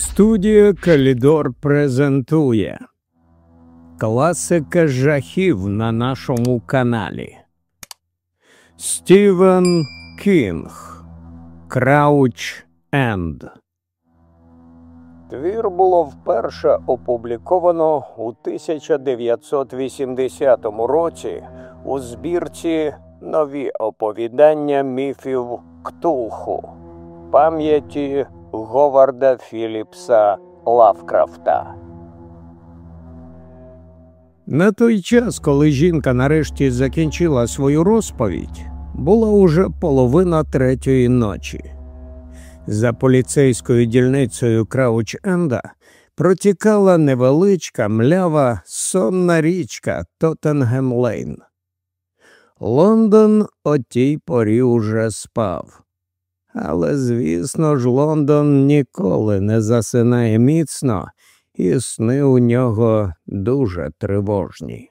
Студія Калідор презентує Класика жахів на нашому каналі. Стівен Кінг Крауч Енд. Твір було вперше опубліковано у 1980 році у збірці Нові оповідання міфів Ктулху пам'яті Говарда Філіпса Лавкрафта. На той час, коли жінка нарешті закінчила свою розповідь, була уже половина третьої ночі. За поліцейською дільницею Крауч Енда протікала невеличка млява сонна річка Тоттенгем Лейн. Лондон о тій порі уже спав. Але, звісно ж, Лондон ніколи не засинає міцно, і сни у нього дуже тривожні.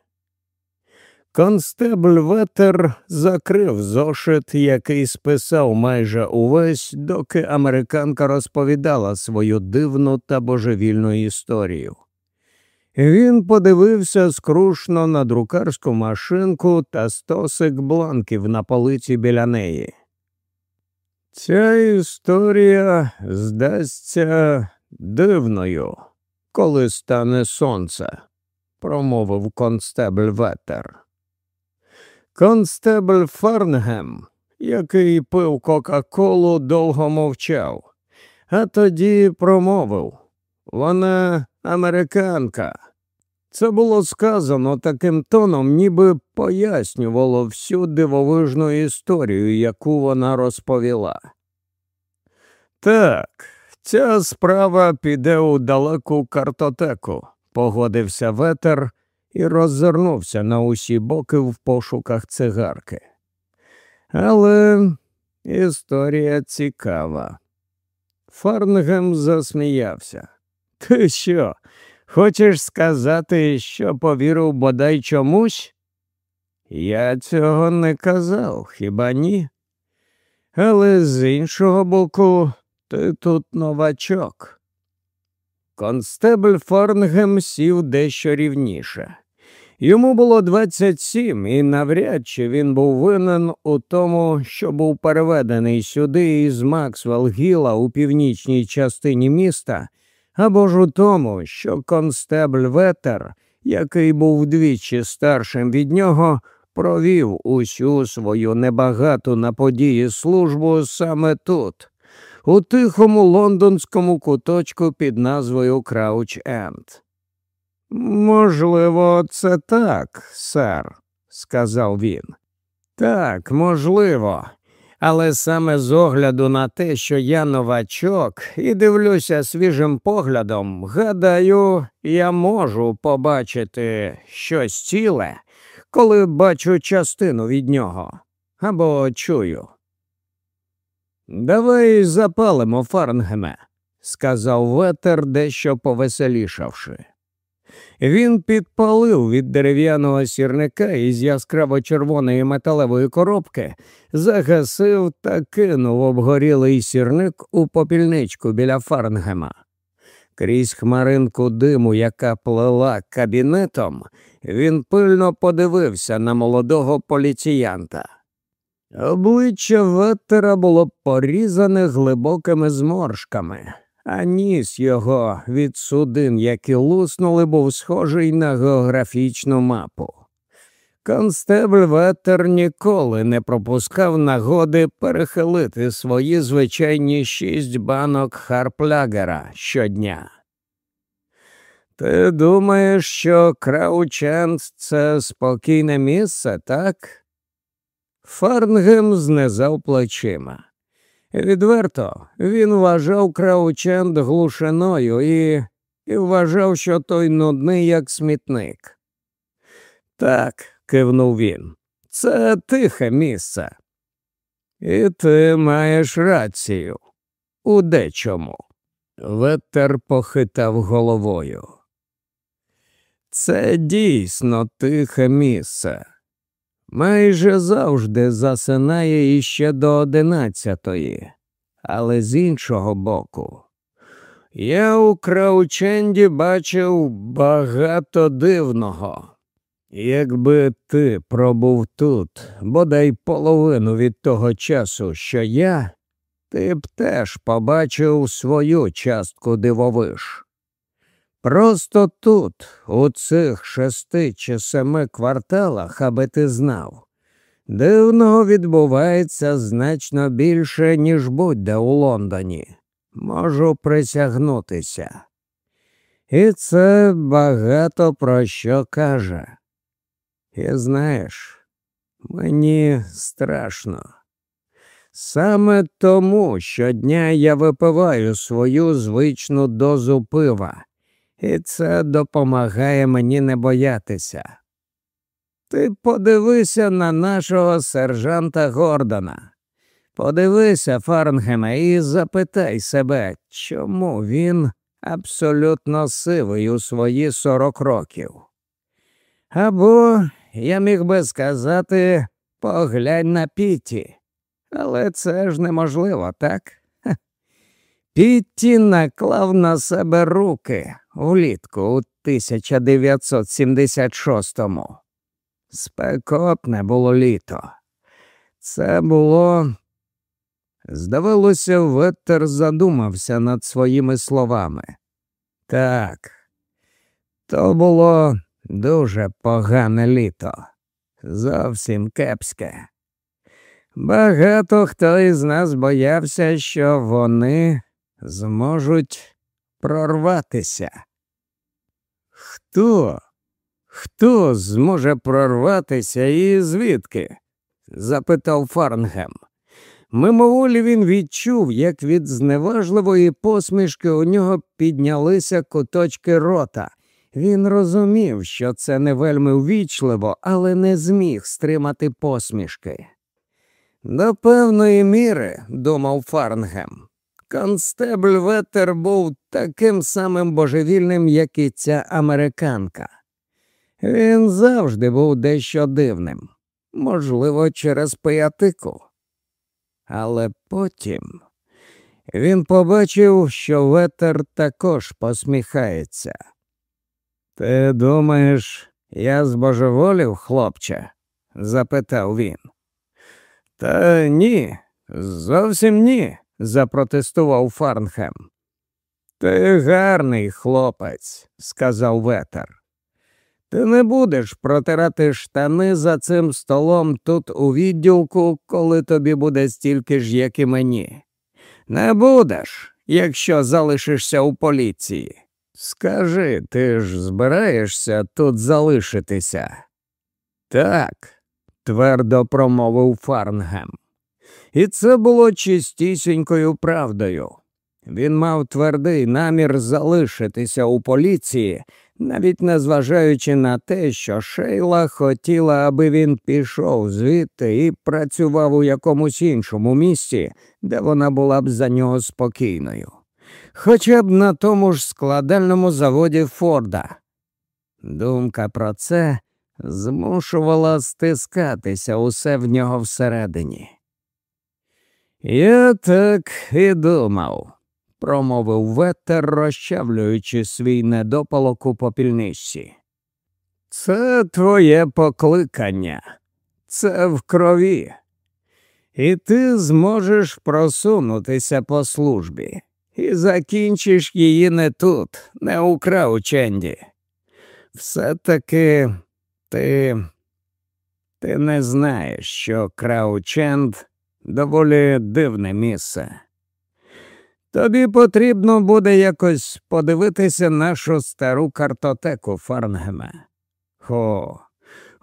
Констебль Ветер закрив зошит, який списав майже увесь, доки американка розповідала свою дивну та божевільну історію. Він подивився скрушно на друкарську машинку та стосик бланків на полиці біля неї. Ця історія здасться дивною, коли стане сонце, промовив констебль Ветер. Констебль Фарнгем, який пив Кока-Колу, довго мовчав, а тоді промовив вона американка. Це було сказано таким тоном, ніби пояснювало всю дивовижну історію, яку вона розповіла. Так, ця справа піде у далеку картотеку, погодився ветер і роззирнувся на усі боки в пошуках цигарки. Але історія цікава. Фарнгем засміявся. Ти що? Хочеш сказати, що повірив бодай чомусь? Я цього не казав, хіба ні? Але з іншого боку, ти тут новачок. Констебль Форнгем сів дещо рівніше. Йому було 27, і навряд чи він був винен у тому, що був переведений сюди із Максвелл Гіла у північній частині міста або ж у тому, що констебль Ветер, який був вдвічі старшим від нього, провів усю свою небагату на події службу саме тут, у тихому лондонському куточку під назвою Крауч Енд. Можливо, це так, сер, сказав він. Так, можливо, але саме з огляду на те, що я новачок і дивлюся свіжим поглядом, гадаю, я можу побачити щось ціле, коли бачу частину від нього або чую. Давай запалимо, Фарнгеме, сказав ветер, дещо повеселішавши. Він підпалив від дерев'яного сірника із яскраво червоної металевої коробки, загасив та кинув обгорілий сірник у попільничку біля Фарнгема. Крізь хмаринку диму, яка плела кабінетом, він пильно подивився на молодого поліціянта. Обличчя ветера було порізане глибокими зморшками а ніс його від судин, які луснули, був схожий на географічну мапу. Констебль ветер ніколи не пропускав нагоди перехилити свої звичайні шість банок харплягера щодня. Ти думаєш, що Краученд це спокійне місце, так? Фарнгем знизав плечима. Відверто, він вважав Краученд глушиною і і вважав, що той нудний, як смітник. Так, кивнув він, це тихе місце. І ти маєш рацію. У дечому. Ветер похитав головою. Це дійсно тихе місце майже завжди засинає іще до одинадцятої, але з іншого боку, я у Краученді бачив багато дивного. Якби ти пробув тут, бодай половину від того часу, що я, ти б теж побачив свою частку дивовиш. Просто тут, у цих шести чи семи кварталах, аби ти знав, дивного відбувається значно більше, ніж будь-де у Лондоні. Можу присягнутися. І це багато про що каже. І знаєш, мені страшно. Саме тому щодня я випиваю свою звичну дозу пива, і це допомагає мені не боятися. Ти подивися на нашого сержанта Гордона. Подивися, Фарнгеме, і запитай себе, чому він абсолютно сивий у свої сорок років. Або я міг би сказати поглянь на Піті, але це ж неможливо, так? Пітті наклав на себе руки влітку у 1976-му. Спекотне було літо. Це було. Здавалося, Веттер задумався над своїми словами. Так, то було дуже погане літо, зовсім кепське. Багато хто із нас боявся, що вони зможуть прорватися. Хто? Хто зможе прорватися і звідки? запитав Фарнгем. Мимоволі він відчув, як від зневажливої посмішки у нього піднялися куточки рота. Він розумів, що це не вельми ввічливо, але не зміг стримати посмішки. До певної міри, думав Фарнгем, констебль Ветер був таким самим божевільним, як і ця американка. Він завжди був дещо дивним, можливо, через пиятику. Але потім він побачив, що ветер також посміхається. Ти думаєш, я збожеволів, хлопче? запитав він. Та ні, зовсім ні, запротестував Фарнхем. Ти гарний хлопець, сказав ветер. Ти не будеш протирати штани за цим столом тут у відділку, коли тобі буде стільки ж, як і мені. Не будеш, якщо залишишся у поліції. Скажи, ти ж збираєшся тут залишитися? Так, твердо промовив Фарнгем. І це було чистісінькою правдою. Він мав твердий намір залишитися у поліції, навіть незважаючи на те, що Шейла хотіла, аби він пішов звідти і працював у якомусь іншому місці, де вона була б за нього спокійною, хоча б на тому ж складальному заводі Форда. Думка про це змушувала стискатися усе в нього всередині. Я так і думав промовив ветер, розчавлюючи свій недопалок у попільничці. Це твоє покликання, це в крові, і ти зможеш просунутися по службі і закінчиш її не тут, не у Краученді. Все таки ти ти не знаєш, що Краученд доволі дивне місце. Тобі потрібно буде якось подивитися нашу стару картотеку Фарнгема. Хо,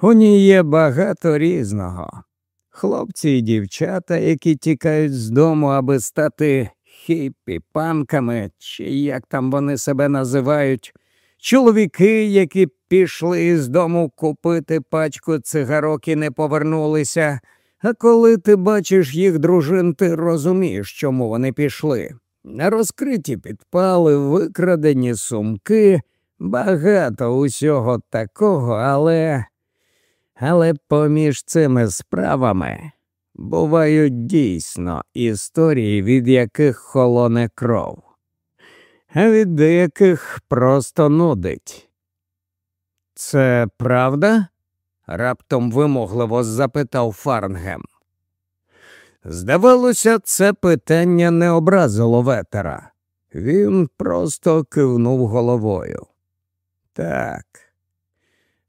у ній є багато різного. Хлопці і дівчата, які тікають з дому, аби стати хіппі панками, чи як там вони себе називають, чоловіки, які пішли із дому купити пачку цигарок і не повернулися. А коли ти бачиш їх дружин, ти розумієш, чому вони пішли розкриті підпали, викрадені сумки, багато усього такого, але. Але поміж цими справами бувають дійсно історії, від яких холоне кров. а від деяких просто нудить. Це правда? Раптом вимогливо запитав Фарнгем. Здавалося, це питання не образило ветера. Він просто кивнув головою. Так,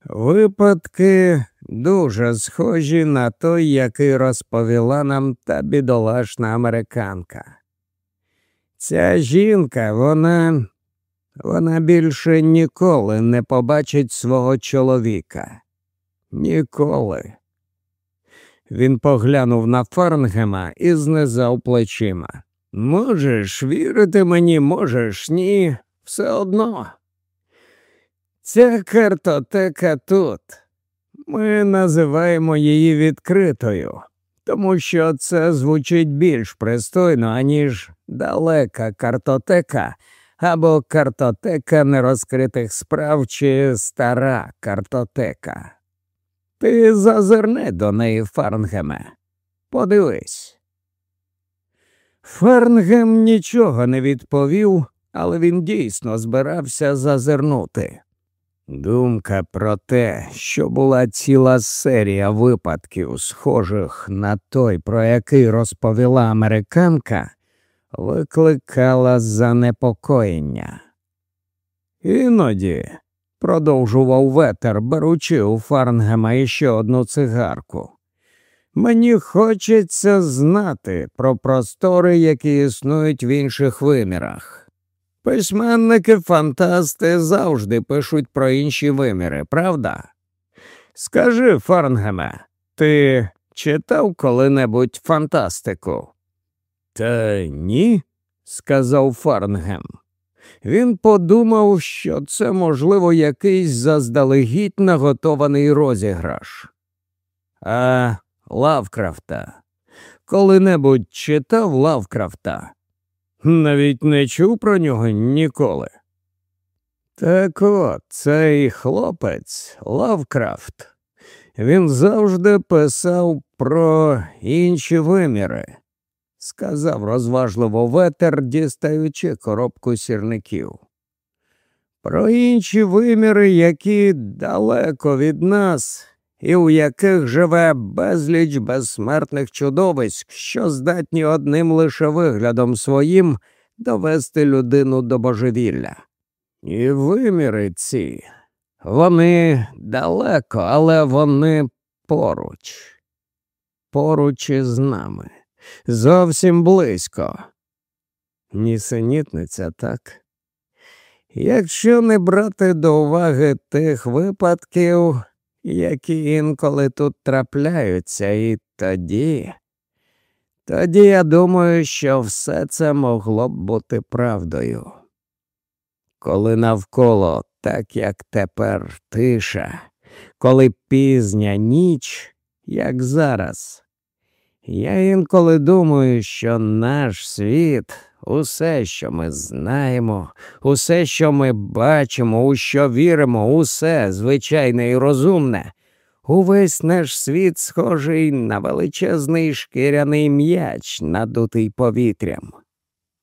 випадки дуже схожі на той, який розповіла нам та бідолашна американка. Ця жінка, вона, вона більше ніколи не побачить свого чоловіка. Ніколи. Він поглянув на Фарнгема і знизав плечима. Можеш вірити мені, можеш, ні, все одно. Ця картотека тут. Ми називаємо її відкритою, тому що це звучить більш пристойно, аніж далека картотека або картотека нерозкритих справ чи стара картотека. Ти зазирни до неї, Фарнгеме. Подивись. Фернгем нічого не відповів, але він дійсно збирався зазирнути. Думка про те, що була ціла серія випадків, схожих на той, про який розповіла американка, викликала занепокоєння. Іноді, продовжував ветер, беручи у Фарнгема іще одну цигарку. Мені хочеться знати про простори, які існують в інших вимірах. Письменники фантасти завжди пишуть про інші виміри, правда? Скажи, Фарнгеме, ти читав коли-небудь фантастику? Та ні, сказав Фарнгем. Він подумав, що це, можливо, якийсь заздалегідь наготований розіграш. А Лавкрафта. Коли-небудь читав Лавкрафта. Навіть не чув про нього ніколи. Так от, цей хлопець Лавкрафт. Він завжди писав про інші виміри, сказав розважливо ветер, дістаючи коробку сірників. Про інші виміри, які далеко від нас і у яких живе безліч безсмертних чудовиськ, що здатні одним лише виглядом своїм довести людину до божевілля. І виміри ці, вони далеко, але вони поруч, поруч із нами, зовсім близько. Нісенітниця так. Якщо не брати до уваги тих випадків, які інколи тут трапляються, і тоді. Тоді я думаю, що все це могло б бути правдою. Коли навколо, так як тепер тиша, коли пізня ніч, як зараз, я інколи думаю, що наш світ Усе, що ми знаємо, усе, що ми бачимо, у що віримо, усе звичайне і розумне, увесь наш світ схожий на величезний шкіряний м'яч, надутий повітрям.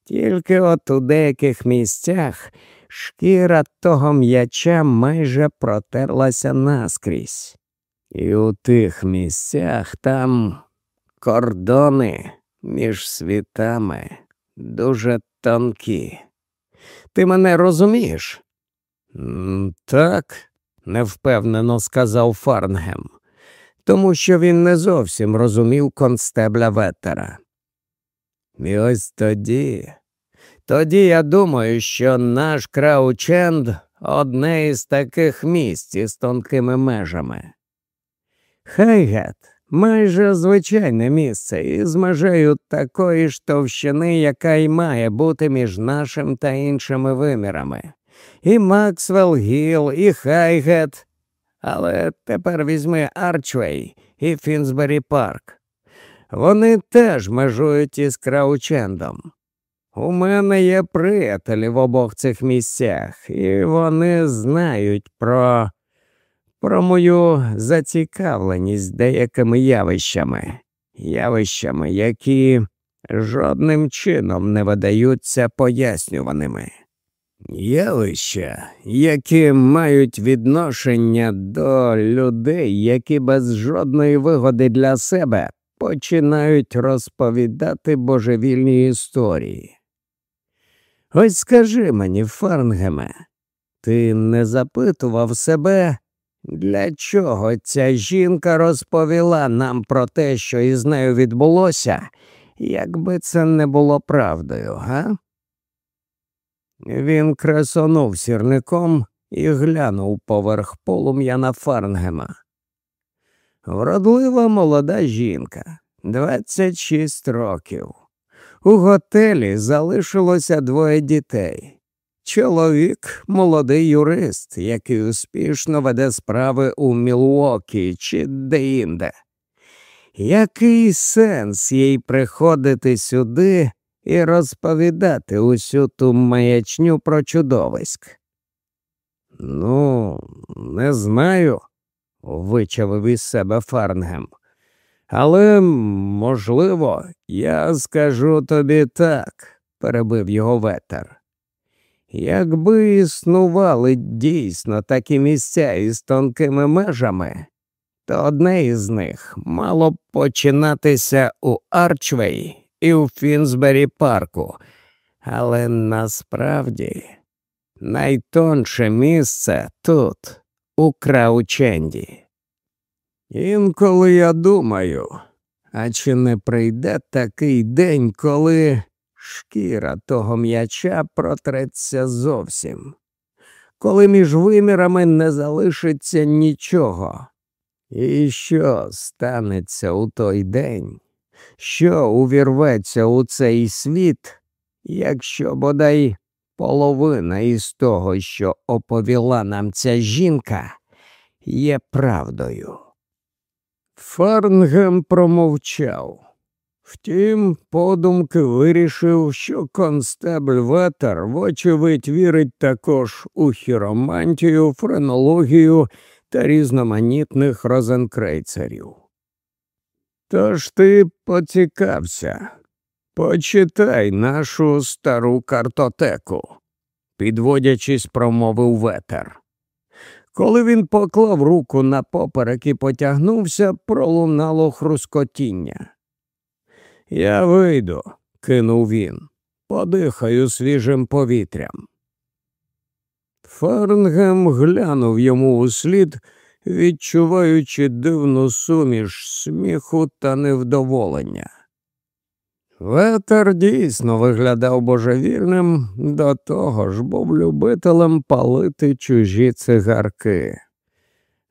Тільки от у деяких місцях шкіра того м'яча майже протерлася наскрізь, і у тих місцях там кордони між світами дуже тонкі. Ти мене розумієш? Так, невпевнено сказав Фарнгем, тому що він не зовсім розумів констебля ветера. І ось тоді, тоді я думаю, що наш Крауч-Енд одне із таких місць із тонкими межами. Хайгет майже звичайне місце із межею такої ж товщини, яка й має бути між нашим та іншими вимірами. І Масвелл Гіл, і Хайгет. Але тепер візьми Арчвей і Фінсбері Парк. Вони теж межують із Краучендом. У мене є приятелі в обох цих місцях, і вони знають про про мою зацікавленість деякими явищами, явищами, які жодним чином не видаються пояснюваними. Явища, які мають відношення до людей, які без жодної вигоди для себе починають розповідати божевільні історії. Ось скажи мені, Фарнгеме, ти не запитував себе, для чого ця жінка розповіла нам про те, що із нею відбулося, якби це не було правдою, га? Він кресонув сірником і глянув поверх полум'я на Фарнгема. Вродлива молода жінка, 26 років. У готелі залишилося двоє дітей. Чоловік молодий юрист, який успішно веде справи у Мілуокі чи деінде. Який сенс їй приходити сюди і розповідати усю ту маячню про чудовиськ? Ну, не знаю, вичавив із себе Фарнгем. Але, можливо, я скажу тобі так, перебив його ветер. Якби існували дійсно такі місця із тонкими межами, то одне із них мало б починатися у Арчвей і у Фінсбері парку, але насправді найтонше місце тут, у Краученді. Інколи я думаю, а чи не прийде такий день, коли шкіра того м'яча протреться зовсім, коли між вимірами не залишиться нічого. І що станеться у той день, що увірветься у цей світ, якщо бодай половина із того, що оповіла нам ця жінка, є правдою? Фарнгем промовчав. Втім, подумки вирішив, що констебль Ветер, вочевидь, вірить також у хіромантію, френологію та різноманітних розенкрейцерів. Тож ти поцікався, почитай нашу стару картотеку, підводячись, промовив ветер. Коли він поклав руку на поперек і потягнувся, пролунало хрускотіння. Я вийду, кинув він, подихаю свіжим повітрям. Фернгем глянув йому у слід, відчуваючи дивну суміш сміху та невдоволення. Ветер дійсно виглядав божевільним, до того ж був любителем палити чужі цигарки.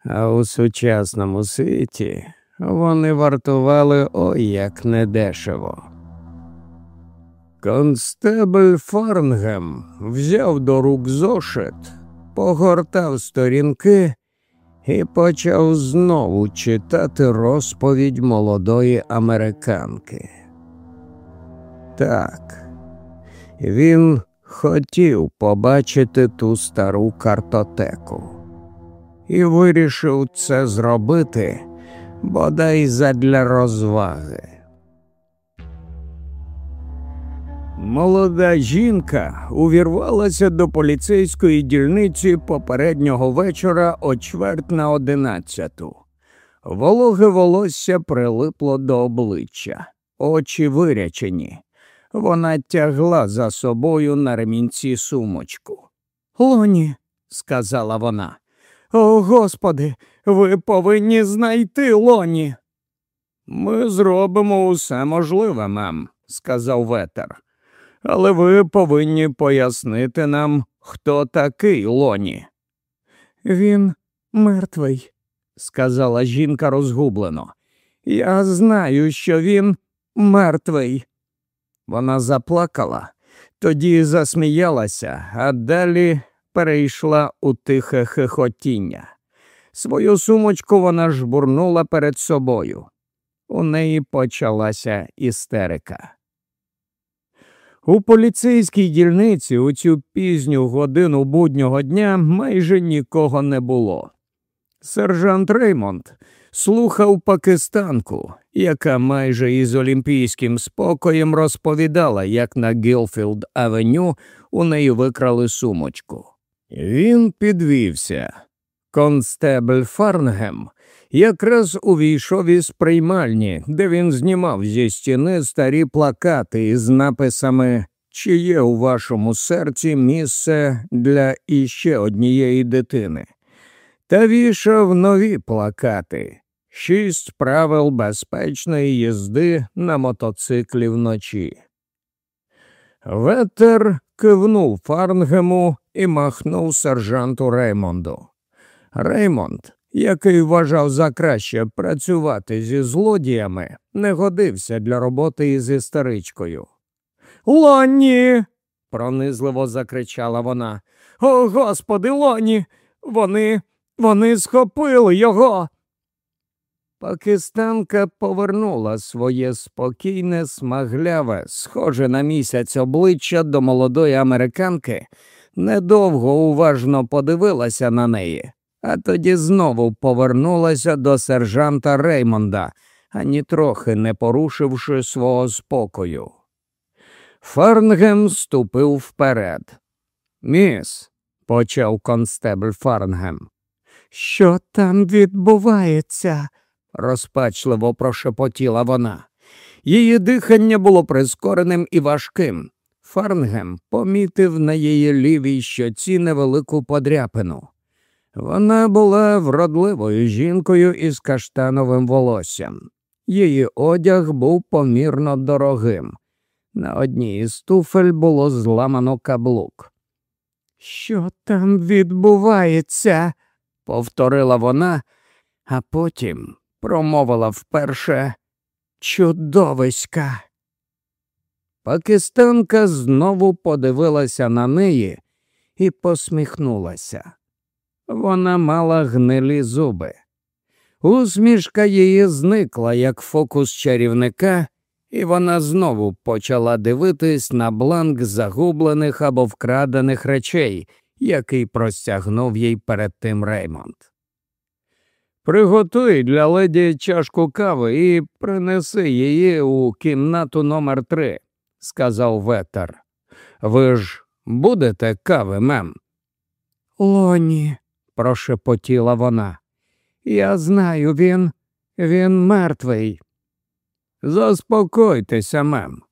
А у сучасному світі вони вартували ой як недешево. Констебель Фарнгем взяв до рук зошит, погортав сторінки і почав знову читати розповідь молодої американки. Так, він хотів побачити ту стару картотеку і вирішив це зробити бодай задля розваги. Молода жінка увірвалася до поліцейської дільниці попереднього вечора о чверть на одинадцяту. Вологе волосся прилипло до обличчя, очі вирячені. Вона тягла за собою на ремінці сумочку. Лоні, сказала вона. О, Господи, ви повинні знайти лоні. Ми зробимо усе можливе, мем, сказав ветер. Але ви повинні пояснити нам, хто такий лоні. Він мертвий, сказала жінка розгублено. Я знаю, що він мертвий. Вона заплакала, тоді засміялася, а далі перейшла у тихе хихотіння. Свою сумочку вона жбурнула перед собою. У неї почалася істерика. У поліцейській дільниці у цю пізню годину буднього дня майже нікого не було. Сержант Реймонд слухав пакистанку, яка майже із олімпійським спокоєм розповідала, як на Гілфілд Авеню у неї викрали сумочку. Він підвівся. Констебль Фарнгем якраз увійшов із приймальні, де він знімав зі стіни старі плакати із написами Чи є у вашому серці місце для іще однієї дитини? Та вішав нові плакати шість правил безпечної їзди на мотоциклі вночі. Ветер кивнув Фарнгему і махнув сержанту Реймонду. Реймонд, який вважав за краще працювати зі злодіями, не годився для роботи із істеричкою. Лоні. пронизливо закричала вона. О, господи, Лоні! Вони, вони схопили його. Пакистанка повернула своє спокійне, смагляве, схоже на місяць обличчя до молодої американки, недовго уважно подивилася на неї, а тоді знову повернулася до сержанта Реймонда, ані трохи не порушивши свого спокою. Фарнгем ступив вперед. Міс, почав констебль Фарнгем. Що там відбувається? розпачливо прошепотіла вона. Її дихання було прискореним і важким. Фарнгем помітив на її лівій щоці невелику подряпину. Вона була вродливою жінкою із каштановим волоссям. Її одяг був помірно дорогим. На одній із туфель було зламано каблук. Що там відбувається? повторила вона, а потім промовила вперше чудовиська. Пакистанка знову подивилася на неї і посміхнулася. Вона мала гнилі зуби. Усмішка її зникла, як фокус чарівника, і вона знову почала дивитись на бланк загублених або вкрадених речей, який простягнув їй перед тим Реймонд. Приготуй для леді чашку кави і принеси її у кімнату номер три, сказав ветер. Ви ж будете кави, мем? Лоні, прошепотіла вона. Я знаю, він, він мертвий. Заспокойтеся, мем.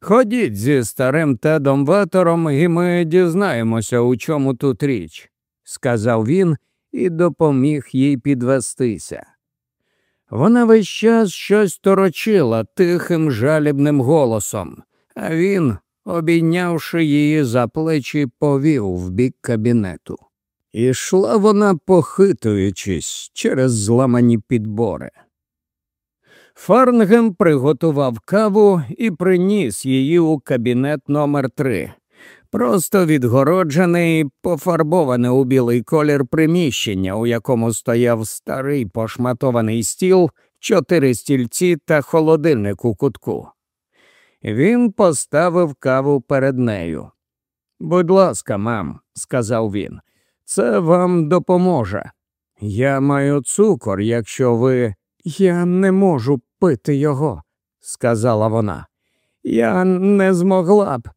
Ходіть зі старим тедом ветером, і ми дізнаємося, у чому тут річ, сказав він і допоміг їй підвестися. Вона весь час щось торочила тихим жалібним голосом, а він, обійнявши її за плечі, повів в бік кабінету. Ішла вона, похитуючись через зламані підбори. Фарнгем приготував каву і приніс її у кабінет номер три, просто відгороджене і пофарбоване у білий колір приміщення, у якому стояв старий пошматований стіл, чотири стільці та холодильник у кутку. Він поставив каву перед нею. Будь ласка, мам, сказав він, це вам допоможе. Я маю цукор, якщо ви. Я не можу пити його, сказала вона. Я не змогла б.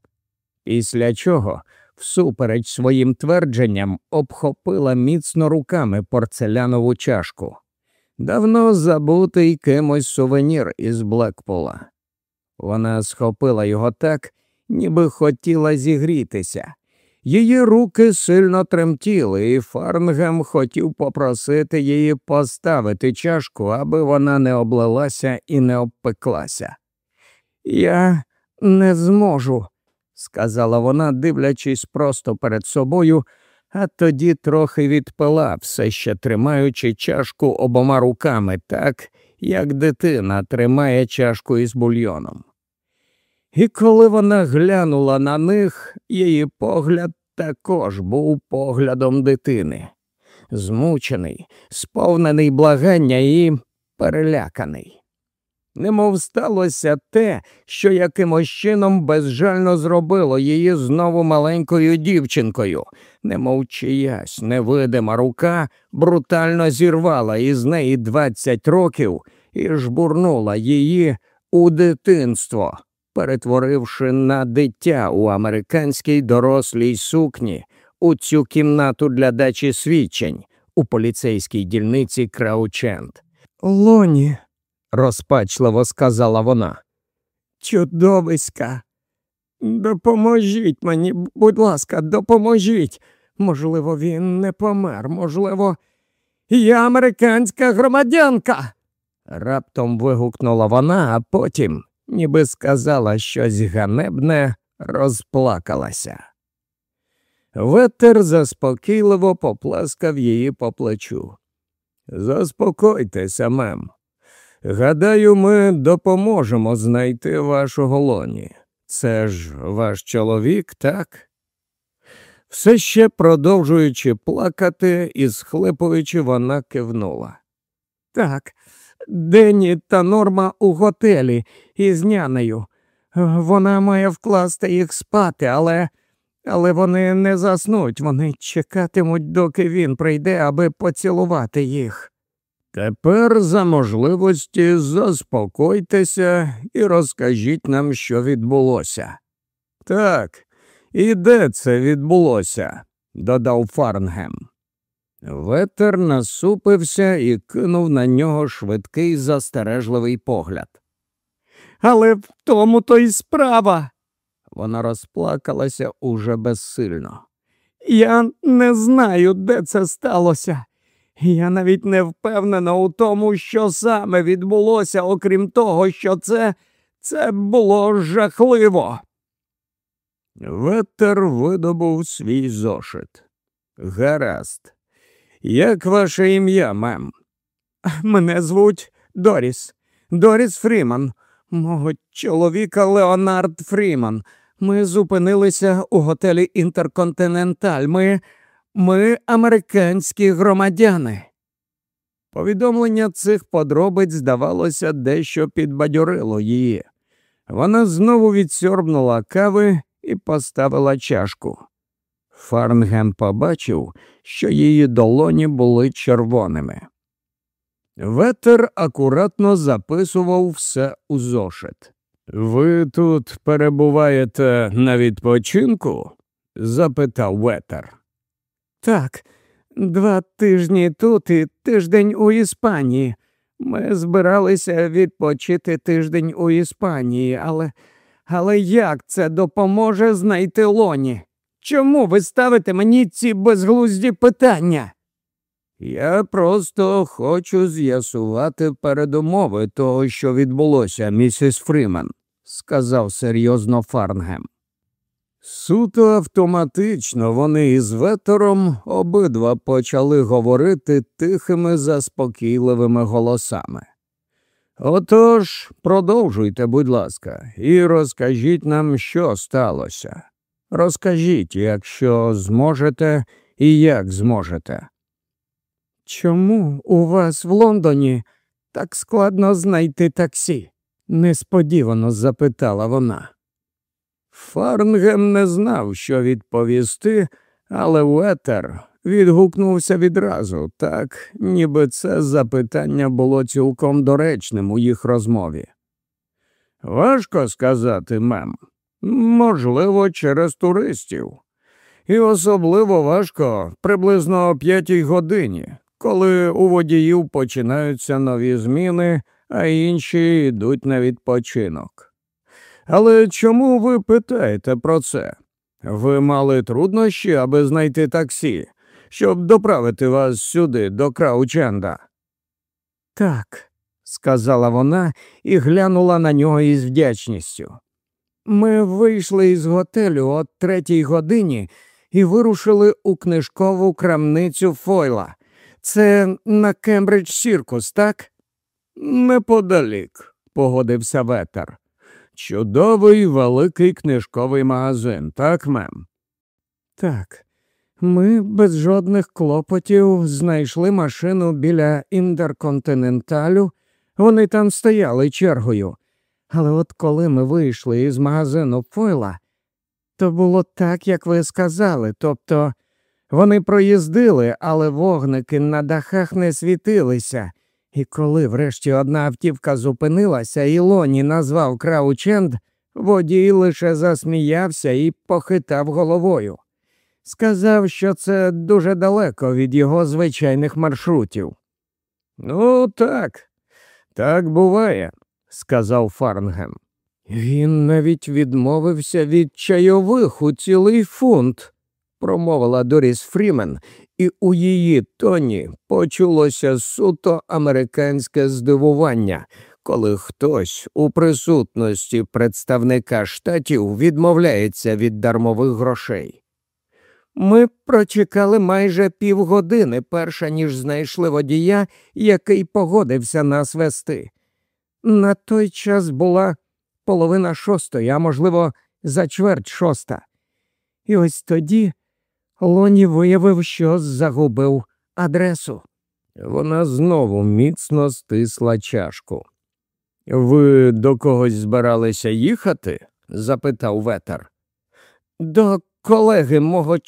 Після чого, всупереч своїм твердженням, обхопила міцно руками порцелянову чашку. Давно забутий кимось сувенір із Блекпола. Вона схопила його так, ніби хотіла зігрітися. Її руки сильно тремтіли, і Фарнгем хотів попросити її поставити чашку, аби вона не облилася і не обпеклася. Я не зможу, сказала вона, дивлячись просто перед собою, а тоді трохи відпила, все ще тримаючи чашку обома руками, так, як дитина тримає чашку із бульйоном. І коли вона глянула на них, її погляд також був поглядом дитини, змучений, сповнений благання і переляканий. немов сталося те, що якимось чином безжально зробило її знову маленькою дівчинкою, немов чиясь невидима рука брутально зірвала із неї двадцять років і жбурнула її у дитинство, перетворивши на дитя у американській дорослій сукні у цю кімнату для дачі свідчень у поліцейській дільниці Краучент. Лоні, розпачливо сказала вона. Чудовиська. Допоможіть мені, будь ласка, допоможіть. Можливо, він не помер, можливо, я американська громадянка. Раптом вигукнула вона, а потім, ніби сказала щось ганебне, розплакалася. Ветер заспокійливо поплескав її по плечу. Заспокойтеся, мем. Гадаю, ми допоможемо знайти вашого лоні. Це ж ваш чоловік, так? Все ще продовжуючи плакати і схлипуючи, вона кивнула. Так, Денні та норма у готелі із нянею. Вона має вкласти їх спати, але але вони не заснуть, вони чекатимуть, доки він прийде, аби поцілувати їх. Тепер за можливості заспокойтеся і розкажіть нам, що відбулося. Так, і де це відбулося? додав Фарнгем. Ветер насупився і кинув на нього швидкий застережливий погляд. Але в тому то й справа. Вона розплакалася уже безсильно. Я не знаю, де це сталося. Я навіть не впевнена у тому, що саме відбулося, окрім того, що це це було жахливо. Ветер видобув свій зошит. Гаразд. Як ваше ім'я, мем? Мене звуть Доріс. Доріс Фріман. Мого чоловіка Леонард Фріман. Ми зупинилися у готелі Інтерконтиненталь. Ми ми американські громадяни. Повідомлення цих подробиць, здавалося, дещо підбадьорило її. Вона знову відсьорбнула кави і поставила чашку. Фарнгем побачив, що її долоні були червоними. Ветер акуратно записував все у зошит. Ви тут перебуваєте на відпочинку? запитав ветер. Так, два тижні тут і тиждень у Іспанії. Ми збиралися відпочити тиждень у Іспанії, але але як це допоможе знайти лоні? Чому ви ставите мені ці безглузді питання? Я просто хочу з'ясувати передумови того, що відбулося, місіс Фрімен, сказав серйозно Фарнгем. Суто автоматично вони із ветером обидва почали говорити тихими, заспокійливими голосами. Отож, продовжуйте, будь ласка, і розкажіть нам, що сталося. Розкажіть, якщо зможете і як зможете. Чому у вас в Лондоні так складно знайти таксі? несподівано запитала вона. Фарнгем не знав, що відповісти, але Ветер відгукнувся відразу, так, ніби це запитання було цілком доречним у їх розмові. Важко сказати, мем, можливо, через туристів. І особливо важко приблизно о п'ятій годині, коли у водіїв починаються нові зміни, а інші йдуть на відпочинок. Але чому ви питаєте про це? Ви мали труднощі, аби знайти таксі, щоб доправити вас сюди, до Краученда? Так, сказала вона і глянула на нього із вдячністю. Ми вийшли із готелю о третій годині і вирушили у книжкову крамницю Фойла. Це на Кембридж Сіркус, так? Неподалік, погодився ветер. Чудовий великий книжковий магазин, так, мем? Так, ми без жодних клопотів знайшли машину біля інтерконтиненталю, Вони там стояли чергою. Але от коли ми вийшли із магазину Фойла, то було так, як ви сказали. Тобто вони проїздили, але вогники на дахах не світилися. І коли врешті одна автівка зупинилася, і Лоні назвав Краученд, водій лише засміявся і похитав головою. Сказав, що це дуже далеко від його звичайних маршрутів. Ну, так, так буває, сказав Фарнгем. Він навіть відмовився від чайових у цілий фунт, промовила Доріс Фрімен, і у її тоні почулося суто американське здивування, коли хтось у присутності представника штатів відмовляється від дармових грошей. Ми прочекали майже півгодини, перша ніж знайшли водія, який погодився нас вести. На той час була половина шостої, а можливо, за чверть шоста. І ось тоді Лоні виявив, що загубив адресу. Вона знову міцно стисла чашку. Ви до когось збиралися їхати? запитав ветер. До колеги мого